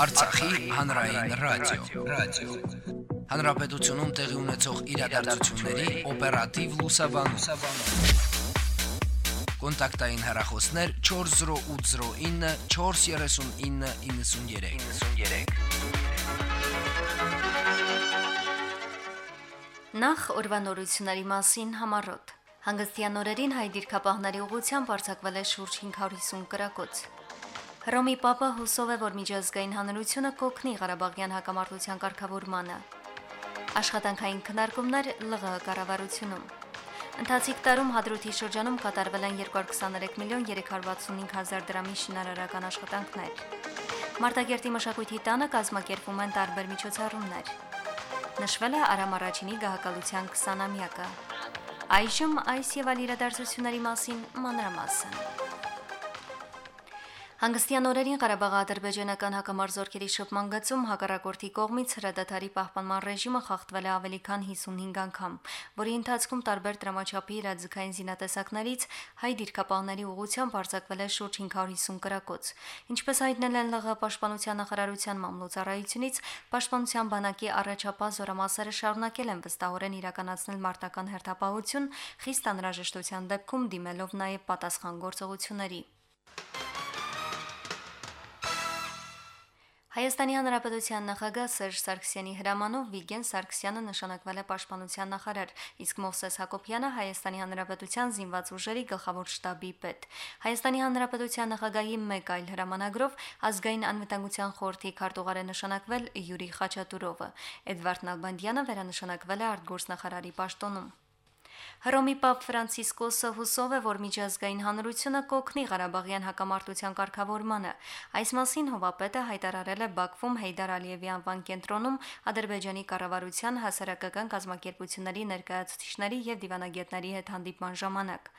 Արցախի հանրային ռադիո, ռադիո։ Հանրապետությունում տեղի ունեցող իրադարձությունների օպերատիվ լուսաբանում։ Կոնտակտային հեռախոսներ 40809 43993։ 93։ Նախ օրվանորությունների մասին համարոտ։ Հանգստյան օրերին հայ դիրքապահների ուղությամբ արձակվել է շուրջ 550 կրակոց։ Հռոմի Պապը հուսով է, որ միջազգային հանրությունը կօգնի Ղարաբաղյան հակամարտության կարգավորմանը։ Աշխատանքային քննարկումներ ԼՂՀ կառավարությունում։ Ընթացիկ տարում Հադրութի շրջանում կատարվել են 223 միլիոն 365 հազար դրամի շինարարական աշխատանքներ։ Մարտակերտի մշակույթի տանը կազմակերպվում են տարբեր միջոցառումներ։ Նշվել է Արամ առաջինի գահակալության 20-ամյակը։ Այժմ այս եւ այլ իրադարձությունների մասին մանրամասն։ Հանգստյան օրերին Ղարաբաղի ադրբեջանական հակամարձօրքերի շփման գծում հակառակորդի կողմից հրադադարի պահպանման ռեժիմը խախտվել է ավելի քան 55 անգամ, որի ընթացքում տարբեր դրամաչափի իրազեկային զինատեսակներից հայ դիրքապահների ուղությամբ արձակվել է շուրջ 550 կրակոց։ Ինչպես հայտնել են ԼՂ պաշտպանության նախարարության մամլոյցարայությունից, պաշտպանության բանակի առաջապահ զորամասերը շարունակել են վստահորեն իրականացնել մարտական հերթապահություն, խիստ անհրաժեշտության դեպքում դիմելով նաև պատասխան գործողությունների։ Հայաստանի Հանրապետության նախագահ Սերժ Սարգսյանի հրամանով Վիգեն Սարգսյանը նշանակվել է Պաշտպանության նախարար, իսկ Մովսես Հակոբյանը Հայաստանի Հանրապետության զինված ուժերի գլխավոր շտաբի պետ։ Հայաստանի Հանրապետության նախագահի մեկ այլ հրամանագրով ազգային անվտանգության խորհրդի քարտուղար է նշանակվել Յուրի Խաչատուրովը։ Էդվարդ Նալբանդյանը վերանշանակվել է արտգործնախարարի պաշտոնում։ Հռոմի Պապ Ֆրանցիսկոսը հուսով է, որ միջազգային հանրությունը կօգնի Ղարաբաղյան հակամարտության կարգավորմանը։ Այս մասին հովապետը հայտարարել է Բաքվում Հեյդար Ալիևի անվան կենտրոնում Ադրբեջանի կառավարության հասարակական կազմակերպությունների ներկայացուցիչների եւ դիվանագետների հետ հանդիպման ժամանակ։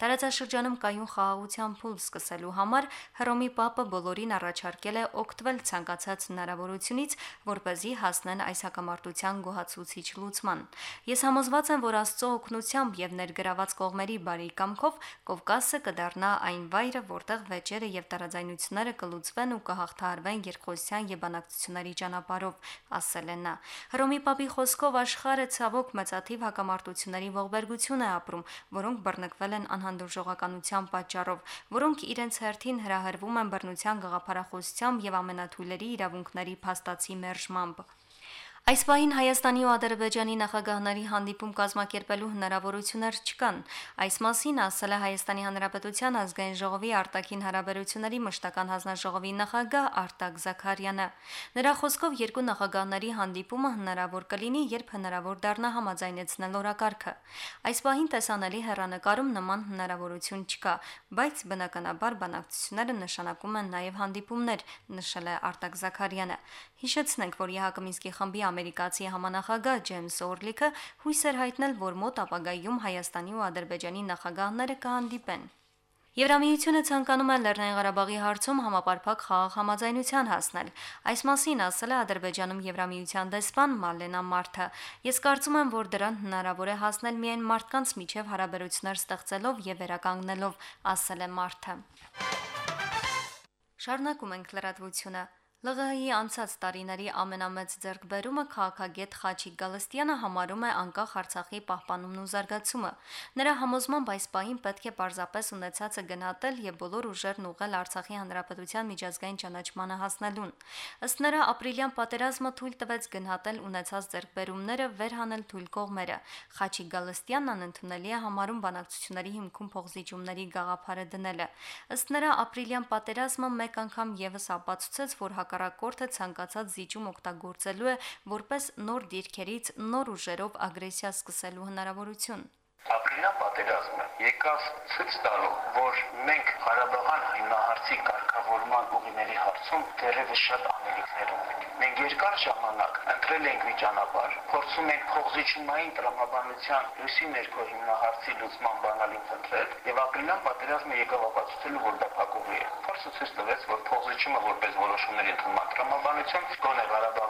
Տարածաշրջանում կայուն խաղաղության փուլ սկսելու համար Հռոմի Պապը բոլորին առաջարկել է օգտվել ցանկացած հնարավորությունից, որ เป զի հասնեն այս հակամարտության գոհացուցիչ լուծման։ Ես համոզված եմ, որ Աստծո օգնությամբ ուղղությամբ եւ ներգրաված կողմերի բարի կամքով Կովկասը կդառնա այն վայրը, որտեղ վեճերը եւ տարաձայնությունները կլուծվեն ու կհաղթահարվեն երկխոսության եւ բանակցությունների ճանապարհով, ասել է նա։ Հռոմի Պապի խոսքով աշխարհը ցավոք մեծաթիվ հակամարտությունների ողբերգություն է ապրում, որոնք բռնկվել են անհանդուրժողականության պատճառով, որոնք իրենց հերթին հրահրվում են բռնության գաղափարախոսությամբ եւ ամենաթույլերի իրավունքների փաստացի մերժմամբ։ Այս պահին Հայաստանի ու Ադրբեջանի նախագահների հանդիպում կազմակերպելու հնարավորություններ չկան։ Այս մասին ասել է Հայաստանի Հանրապետության ազգային ժողովի արտաքին հարաբերությունների մշտական հանձնաժողովի նախագահ Արտակ Զաքարյանը։ Նրա խոսքով երկու նախագահների հանդիպումը հնարավոր կլինի, երբ հնարավոր դառնա համաձայնեցնել օրակարգը։ Այս պահին տեսանելի հերանեկարում նման հնարավորություն չկա, բայց բնականաբար բանակցությունները նշանակում են նաև հանդիպումներ, նշել է Արտակ Զաքարյանը։ Հիշեցնենք, որ ԵՀԿ Մինսկի խմբի ամերիկացի համանախագահ Ջեյմս Օրլիքը հույս էր հայտնել, որ մոտ ապագայում Հայաստանի ու Ադրբեջանի նախագահները կհանդիպեն։ Եվրամիությունը ցանկանում է Լեռնային Ղարաբաղի հարցում համապարփակ խաղաղ համաձայնության հասնել։ Այս մասին ասել է Ադրբեջանում Եվրամիության դեսպան Մալենա Մարթը։ Ես կարծում եմ, որ դրան հնարավոր է հասնել միայն մարդկանց միջև հարաբերություններ ստեղծելով եւ վերականգնելով, ասել է Մարթը։ Շարունակում ենք լրատվությունը։ ԼՂՀ-ի անցած տարիների ամենամեծ ձեռքբերումը քաղաքագետ Խաչիկ Գալստյանը համարում է անկախ Արցախի պահպանումն ու զարգացումը։ Նրա համոզմամբ այս պահին պետք է պարզապես ունեցածը գնահատել եւ բոլոր ուժերն ուղղել Արցախի հանրապետության միջազգային ճանաչմանը հասնելուն։ Ըստ նրա ապրիլյան պատերազմը թույլ տվեց գնահատել ունեցած ձեռքբերումները, վերհանել թույլ կողմերը։ Խաչիկ Գալստյանն անընդունելի է համարում բանակցությունների հիմքում փողզիջումների գաղափարը դնելը։ Ըստ նրա ապրիլյան պատերազմը մեկ անգամ եւս ապացուցեց, որ հակառակորդը ցանկացած զիջում օգտագործելու է որպես նոր դիրքերից նոր ուժերով ագրեսիա սկսելու հնարավորություն։ Ապրիլյան պատերազմը եկավ ցույց տալու, որ մենք Ղարաբաղյան հիմնահարցի կարգավորման ուղիների հարցում դեռևս շատ անելիքներ ունենք։ Մենք երկար ժամանակ ընտրել ենք մի ճանապարհ, փորձում ենք փոխզիջումային տրամաբանության լույսի ներքո հիմնահարցի լուծման բանալին ընտրել, եւ ապրիլյան պատերազմը եկավ ապացուցելու, որ դա փակուղի է։ Փորձը ցույց տվեց, որ փոխզիջումը որպես որոշումների ընդունման տրամաբանություն գոնե Ղարաբաղի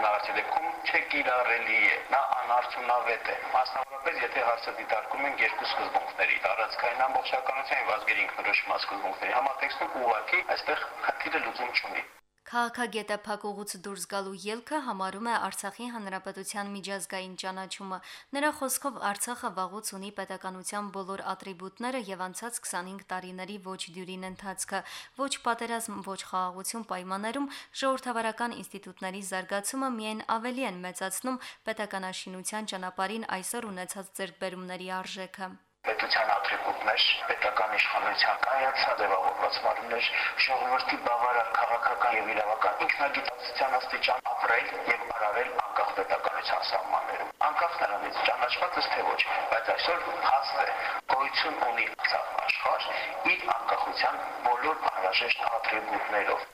հիմնահարցի դեպքում չկիրառելի է, նա անարդյունավետ է։ Մասնավորապես, եթե հարցը դիտարկում ենք երկու սկզբունքների՝ տարածքային ամբողջականության եւ ազգերի ինքնորոշման սկզբունքների համատեքստում, ուղղակի այստեղ խնդիրը լուծում չունի։ Քաղաքագետը փակուղուց դուրս գալու ելքը համարում է Արցախի հանրապետության միջազգային ճանաչումը։ Նրա խոսքով Արցախը վաղուց ունի պետականության բոլոր ատրիբուտները եւ անցած 25 տարիների ոչ դյուրին ընթացքը, ոչ պատերազմ, ոչ խաղաղություն պայմաններում ժողովրդավարական ինստիտուտների զարգացումը միայն ավելի են մեծացնում պետականաշինության ճանապարհին այսօր ունեցած ձեռքբերումների արժեքը պետության ատրիբուտներ, պետական իշխանության կայացած ձևավորված մարմիններ, ժողովրդի բավարար քաղաքական եւ իրավական ինքնագիտակցության աստիճան ապրել եւ արարել անկախ պետականության սահմաններում։ Անկախ նրանից ճանաչված է թե ոչ, բայց այսօր հաստ է գոյություն ունի աշխարհ իր անկախության բոլոր անհրաժեշտ ատրիբուտներով։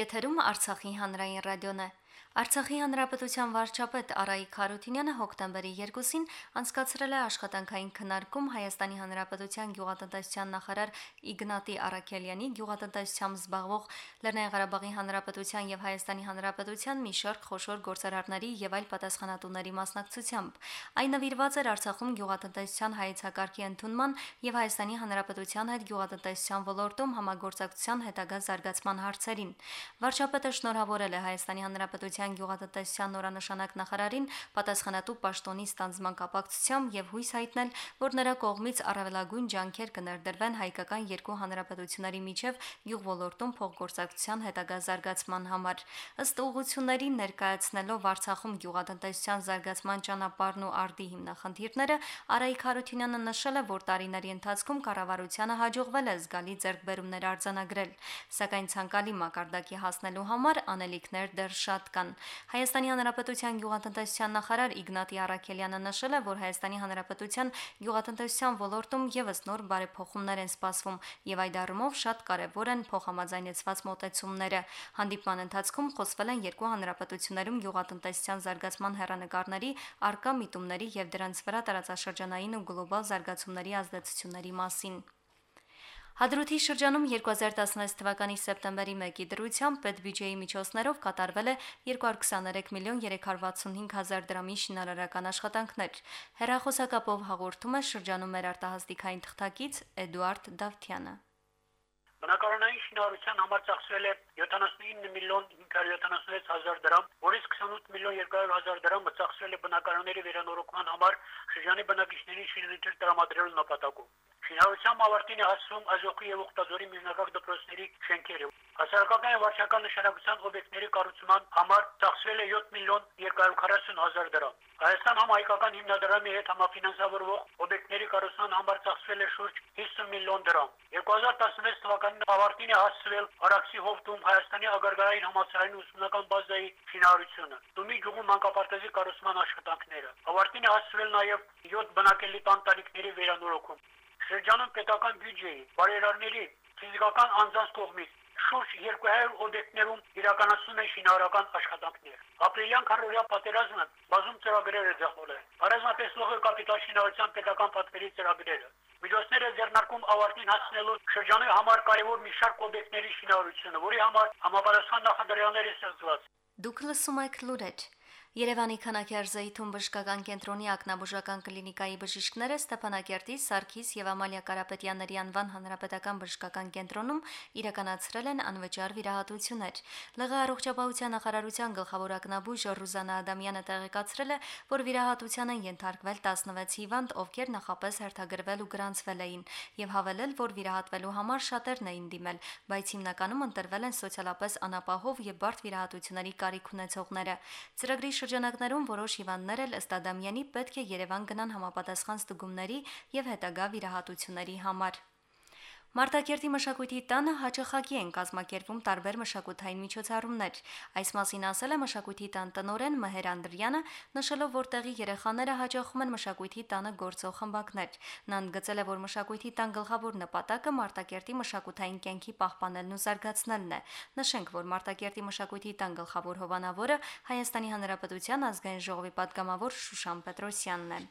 Եթերում Արցախի հանրային ռադիոն է։ Արցախի հանրապետության վարչապետ Արայիկ Խարությունյանը հոկտեմբերի 2-ին անցկացրել է աշխատանքային քննարկում Հայաստանի հանրապետության գյուղատնտեսության նախարար Իգնատի Արաքելյանի գյուղատնտեսությամբ զբաղվող Լեռնային Ղարաբաղի հանրապետության եւ Հայաստանի հանրապետության մի շարք խոշոր գործարարների եւ այլ պատասխանատուների մասնակցությամբ։ Այն նվիրված էր Արցախում գյուղատնտեսության հայեցակարգի ընդունման եւ Հայաստանի հանրապետության հետ գյուղատնտեսության ոլորտում համագործակցության հետագա զարգացման հարցերին։ Վարչապետը շնորհավորել է Հայաստանի հանրապետության Հանրապետության գյուղատնտեսության նորանշանակ նախարարին պատասխանատու պաշտոնի ստանձնման կապակցությամբ եւ հույս հայտնել, որ նրա կողմից առավելագույն ջանքեր կներդրվեն հայկական երկու հանրապետությունների միջև գյուղ ոլորտում փոխգործակցության հետագա զարգացման համար։ Ըստ ուղղությունների ներկայացնելով Արցախում գյուղատնտեսության զարգացման ճանապարհն ու արդի հիմնախնդիրները, Արայիկ Հարությունյանը նշել է, որ տարիների ընթացքում կառավարությանը հաջողվել է զգալի ձեռքբերումներ արձանագրել, սակայն ցանկալի մակարդակի հասնելու համար անելիքներ դեռ շատ կան։ Հայաստանի Հանրապետության գյուղատնտեսության նախարար Իգնատի Արաքելյանը նշել է, որ Հայաստանի Հանրապետության գյուղատնտեսության ոլորտում եւս նոր բարեփոխումներ են սպասվում եւ այդ առումով շատ կարեւոր են փոխհամաձայնեցված մոտեցումները։ Հանդիպման ընթացքում խոսվել են երկու հանրապետություններում գյուղատնտեսության զարգացման հերանեկարների, արկա միտումների եւ դրանց վրա տարածաշրջանային ու գլոբալ զարգացումների ազդեցությունների մասին։ Հադրութի շրջանում 2016 թվականի սեպտեմբերի 1-ի դրությամբ պետբյուջեի միջոցներով կատարվել է 223 միլիոն 365 հազար դրամի շինարարական աշխատանքներ։ Հերախոսակապով հաղորդում է շրջանում մեր արտահասթիկային թղթակից Էդուարդ Դավթյանը։ Բնակարանային շինարարության համար ծախսվել է 79 միլիոն 576 հազար դրամ, որից 28 միլիոն 200 հազար դրամը ծախսվել է բնակարանների վերանորոգման համար շրջանի բնակիչներին շինություններ տրամադրելու նպատակով։ Շինարարության ավարտին է հասցվում Ազոխի եւ Ուխտազորի միջնակարգ դպրոցների շենքերը։ Հասարակական եւ վարչական նշանակության օբյեկտների կառուցման համար ծախսվել է 7 միլիոն 240 հազար դրամ։ Հայաստան համահայկական հիմնադրամի հետ համաֆինանսավորվող օբյեկտների կառուցման համար ծախսվել է շուրջ 50 միլիոն դրամ։ 2016 թվականին ավարտին է հասցվել Արաքսի հովտում Հայաստանի ագարգարային համալսարանի ուսումնական բազայի շինարարությունը։ Տումի գյուղում մանկապարտեզի կառուցման աշխատանքները։ Ավարտին է հասցվել նաև 7 բնակելի տան տարիքների վերանորոգում շրջանում պետական բյուջեի, բարերարների, ֆիզիկական անձանց կողմից շուրջ 200 օբյեկտներում իրականացնում են շինարարական աշխատանքներ։ Ապրիլյան քարորիա պատերազմը բազում ծրագրեր է ձախողել։ Առանձնապես կապիտալ շինարարության պետական պատվերի ծրագրերը։ Միջոցները ձեռնարկում ավարտին հասնելու շրջանի համար կարևոր մի շարք օբյեկտների շինարարությունը, որի համար համապատասխան նախադրյալներ է ստեղծված։ Դուք լսում եք լուրեր։ Երևանի Քանաքերզեիթում բժշկական կենտրոնի ակնաբուժական կլինիկայի բժիշկները Ստեփանակերտի Սարգիս եւ Ամալիա Կարապետյանների անվան հանրապետական բժշկական կենտրոնում իրականացրել են անվճար վիրահատություններ։ ԼՂ առողջապահության նախարարության գլխավոր ակնաբույժ Ռուզանա Ադամյանը տեղեկացրել է, որ վիրահատության են ենթարկվել 16 հիվանդ, ովքեր նախապես հերթագրվել ու գրանցվել էին, եւ հավելել, որ վիրահատվելու համար շատերն էին դիմել, բայց հիմնականում ընտրվել են սոցիալապես անապահով եւ բարդ վիրահատությունների կարիք ունեցողները։ Ծրագրի շրջանակներում որոշ հիվանդներ էլ ըստ Ադամյանի պետք է Երևան գնան համապատասխան ստուգումների եւ հետագա վիրահատությունների համար։ Մարտակերտի մշակույթի տանը հաճախակի են կազմակերպում տարբեր մշակութային միջոցառումներ։ Այս մասին ասել է մշակույթի տան տնօրեն Մհեր Անդրյանը, նշելով, որ տեղի երեխաները հաճախում են մշակույթի տանը գործող խմբակներ։ Նա ընդգծել է, որ մշակույթի տան գլխավոր նպատակը Մարտակերտի մշակութային կյանքի պահպանելն ու զարգացնելն է։ Նշենք, որ Մարտակերտի մշակույթի տան գլխավոր հովանավորը Հայաստանի Հանրապետության ազգային ժողովի պատգամավոր Շուշան Պետրոսյանն է։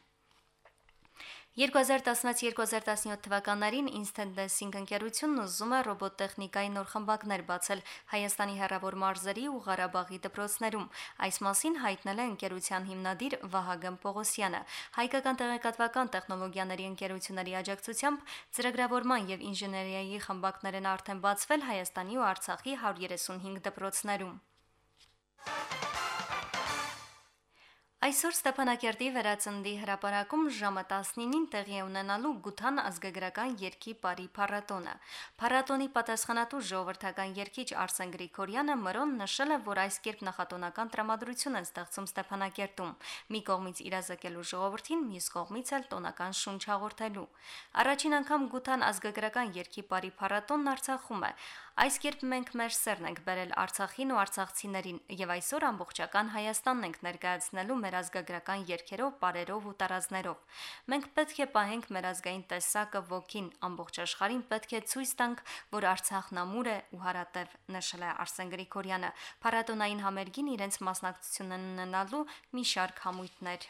2016-2017 թվականներին Instant Dancing ընկերությունն ուզում է ռոբոտ-տեխնիկայի նոր խմբակներ բացել Հայաստանի հեռավոր մարզերի ու Ղարաբաղի դպրոցներում։ Այս մասին հայտնել է ընկերության հիմնադիր Վահագն Պողոսյանը։ Հայկական տեղեկատվական տեխնոլոգիաների ընկերությունների աջակցությամբ ծրագրավորման եւ ինժեներիայի խմբակներ են արդեն բացվել Հայաստանի ու Արցախի 135 դպրոցներում։ Այսօր Ստեփանակերտի վերածնդի հրապարակում ժամը 19-ին տեղի է ունենալու Գութան ազգագրական երկի Պարի փառատոնը։ Փառատոնի պատասխանատու ժողովրդական երկիչ Արսեն Գրիգորյանը մրոն նշել է, որ այս կերպ նախատոնական տրամադրություն են ստեղծում Ստեփանակերտում՝ մի կողմից իրազեկելու ժողովրդին, մյուս կողմից էլ տոնական շունչ հաղորդելու։ Առաջին անգամ Գութան ազգագրական երկի Պարի փառատոնն Արցախում է։ Այս կերպ մենք մեր սերն ենք բերել Արցախին ու արցախցիներին եւ այսօր ամբողջական Հայաստանն ենք ներկայացնելու մեր ազգագրական երկերով, բարերով ու տարազներով։ Մենք պետք է պահենք մեր ազգային տեսակը ոգին, ամբողջ աշխարհին պետք է ցույց տանք, որ Արցախն ամուր է ու հարատև, նշել է Արսեն Գրիգորյանը։ Փառատոնային համերգին իրենց մասնակցությունն ունենալու մի շարք համույթներ։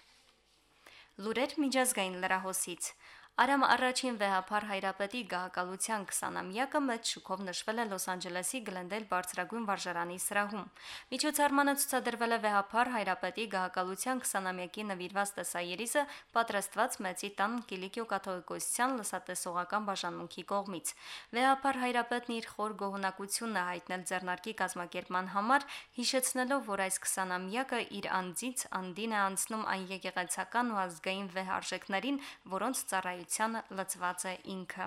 Լուրեր միջազգային լրահոսից։ Արամ առաջին վեհապար հայրապետի գահակալության 20-ամյակը մեծ շուկով նշվել է Լոս Անջելեսի Գլենդել բարձրագույն վարժարանի սրահում։ Միջոցառմանը ցուցադրվել է վեհապար հայրապետի գահակալության 20-ամյակի նվիրված տեսաերիզը պատրաստված Մեծի տան Կիլիկիո կաթողիկոսության լսատեսողական բաժանմունքի կողմից։ Վեհապար հայրապետն իր խոր գոհունակությունն է հայտնել ձեռնարկի կազմակերպման համար, հիշեցնելով, որ այս 20-ամյակը իր անձից անդին է անցնում այն եկեղեցական ու ազգային վեհ արժեքներին, որոնց ծառայություն ազգայնությանը լծված է ինքը։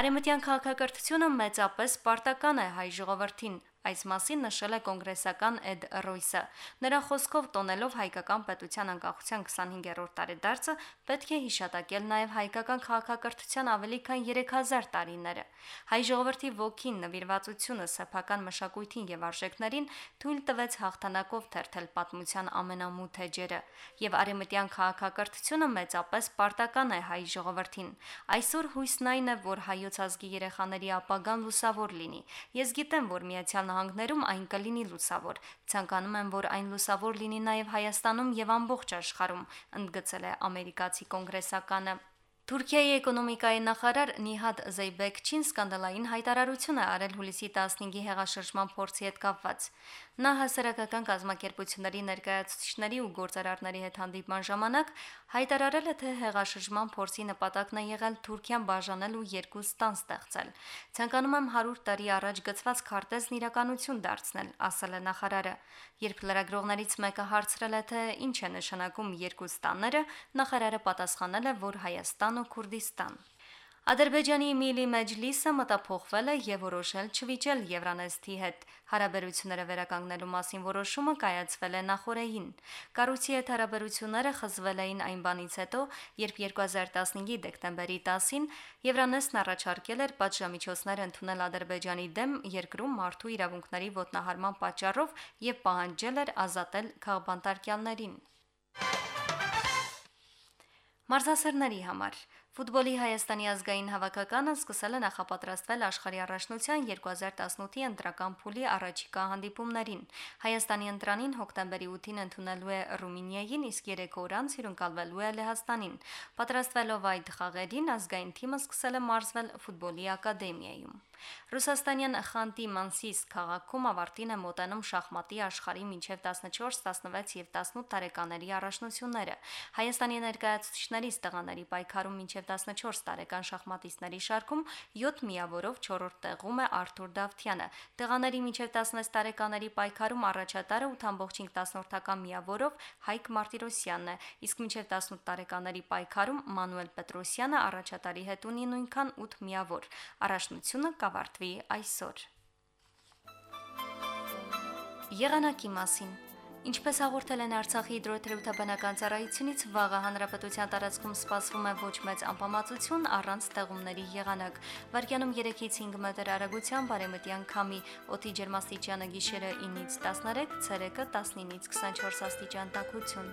Արեմտյան քաղաքակրթությունը մեծապես պարտական է հայ ժողովրդին, Այս մասին նշել է կոնգրեսական Էդ Ռոյսը։ Նրա խոսքով տոնելով հայկական պետության անկախության 25-րդ տարեդարձը պետք է հիշատակել նաև հայկական քաղաքակրթության ավելի քան 3000 տարիները։ Հայ ժողովրդի ոգին նվիրվածությունը սեփական մշակույթին եւ արժեքներին թույլ տվեց հաղթանակով թերթել պատմության ամենամութ էջերը, եւ արեմտյան քաղաքակրթությունը մեծապես պարտական է հայ ժողովրդին։ Այսօր հույսն այն է, որ հայոց ազգի երեխաների ապագան լուսավոր լինի։ Ես գիտեմ, որ միացյալ Նահանգներում այն կլինի լուսավոր։ Ցանկանում եմ, որ այն լուսավոր լինի նաև Հայաստանում եւ ամբողջ աշխարհում, ընդգծել է ամերիկացի կոնգրեսականը։ Թուրքիայի էկոնոմիկայի նախարար Նիհադ Զեյբեկչին սկանդալային հայտարարություն է արել հուլիսի 15-ի հեղաշրջման փորձի հետ կապված։ Նա հասարակական կազմակերպությունների ներկայացուցիչների ու գործարարների հետ հանդիպման ժամանակ հայտարարել է, թե հեղաշրջման փորձի նպատակն է եղել Թուրքիան բաժանել ու երկու ստան ստեղծել։ Ցանկանում եմ 100 տարի առաջ գծված քարտեզն իրականություն դարձնել, ասել է նախարարը։ Երբ լրագրողներից մեկը հարցրել է, թե ինչ է նշանակում երկու ստանները, նախարարը պատասխանել է, որ Հայաստան ու Քուրդիստան։ Ադրբեջանի Միլի Մեջլիսը մտափոխվել է եւ որոշել չվիճել Եվրանեստի հետ։ Հարաբերությունները վերականգնելու մասին որոշումը կայացվել է նախորդին։ Կառույցի հետ հարաբերությունները խզվել էին այն բանից հետո, երբ 2015-ի դեկտեմբերի 10-ին Եվրանեստն առաջարկել էր պատժամիջոցներ ընդունել Ադրբեջանի դեմ երկրում մարդու իրավունքների ոտնահարման պատճառով եւ պահանջել էր ազատել քաղբանտարկյալներին։ Մարզասերների համար Ֆուտբոլի Հայաստանի ազգային հավաքականը սկսել է նախապատրաստվել աշխարհի առաջնության 2018-ի ընտրական փուլի առաջիկա հանդիպումներին։ Հայաստանի ընտրանին հոկտեմբերի 8-ին ընդունելու է Ռումինիային, իսկ 3 օր անց հյուրընկալվելու է Լեհաստանին։ Պատրաստվելով այդ խաղերին ազգային թիմը սկսել է մարզվել ֆուտբոլի ակադեմիայում։ Ռուսաստանյան Խանտի Մանսիս քաղաքում ավարտին է մոտենում շախմատի աշխարհի մինչև 14, 16 եւ 18 տարեկաների առաջնությունները։ Հայաստանի ներկայացուցիչների ստեղաների պայքարում մինչև 14 տարեկան շախմատիստների շարքում 7 միավորով 4-րդ տեղում է Արթուր Դավթյանը։ Տեղաների մինչև 16 տարեկաների պայքարում առաջատարը 8.10-ական միավորով Հայկ Մարտիրոսյանն է, իսկ մինչև 18 տարեկաների պայքարում Մանուել Պետրոսյանը առաջատարի հետ ունի նույնքան 8 միավոր։ Առաջնությունը կա կավարտվի այսօր։ Եղանակի մասին Ինչպես հաղորդել են Արցախի հիդրոթերապևտաբանական ծառայությունից, վաղը հանրապետության տարածքում սպասվում է ոչ մեծ անպամացություն առանց ստեղումների եղանակ։ Վարկյանում 3-ից 5 մետր արագության բարեմտյան քամի, օդի ջերմաստիճանը գիշերը 9-ից 13, ցերեկը 19-ից 24 աստիճան տաքություն։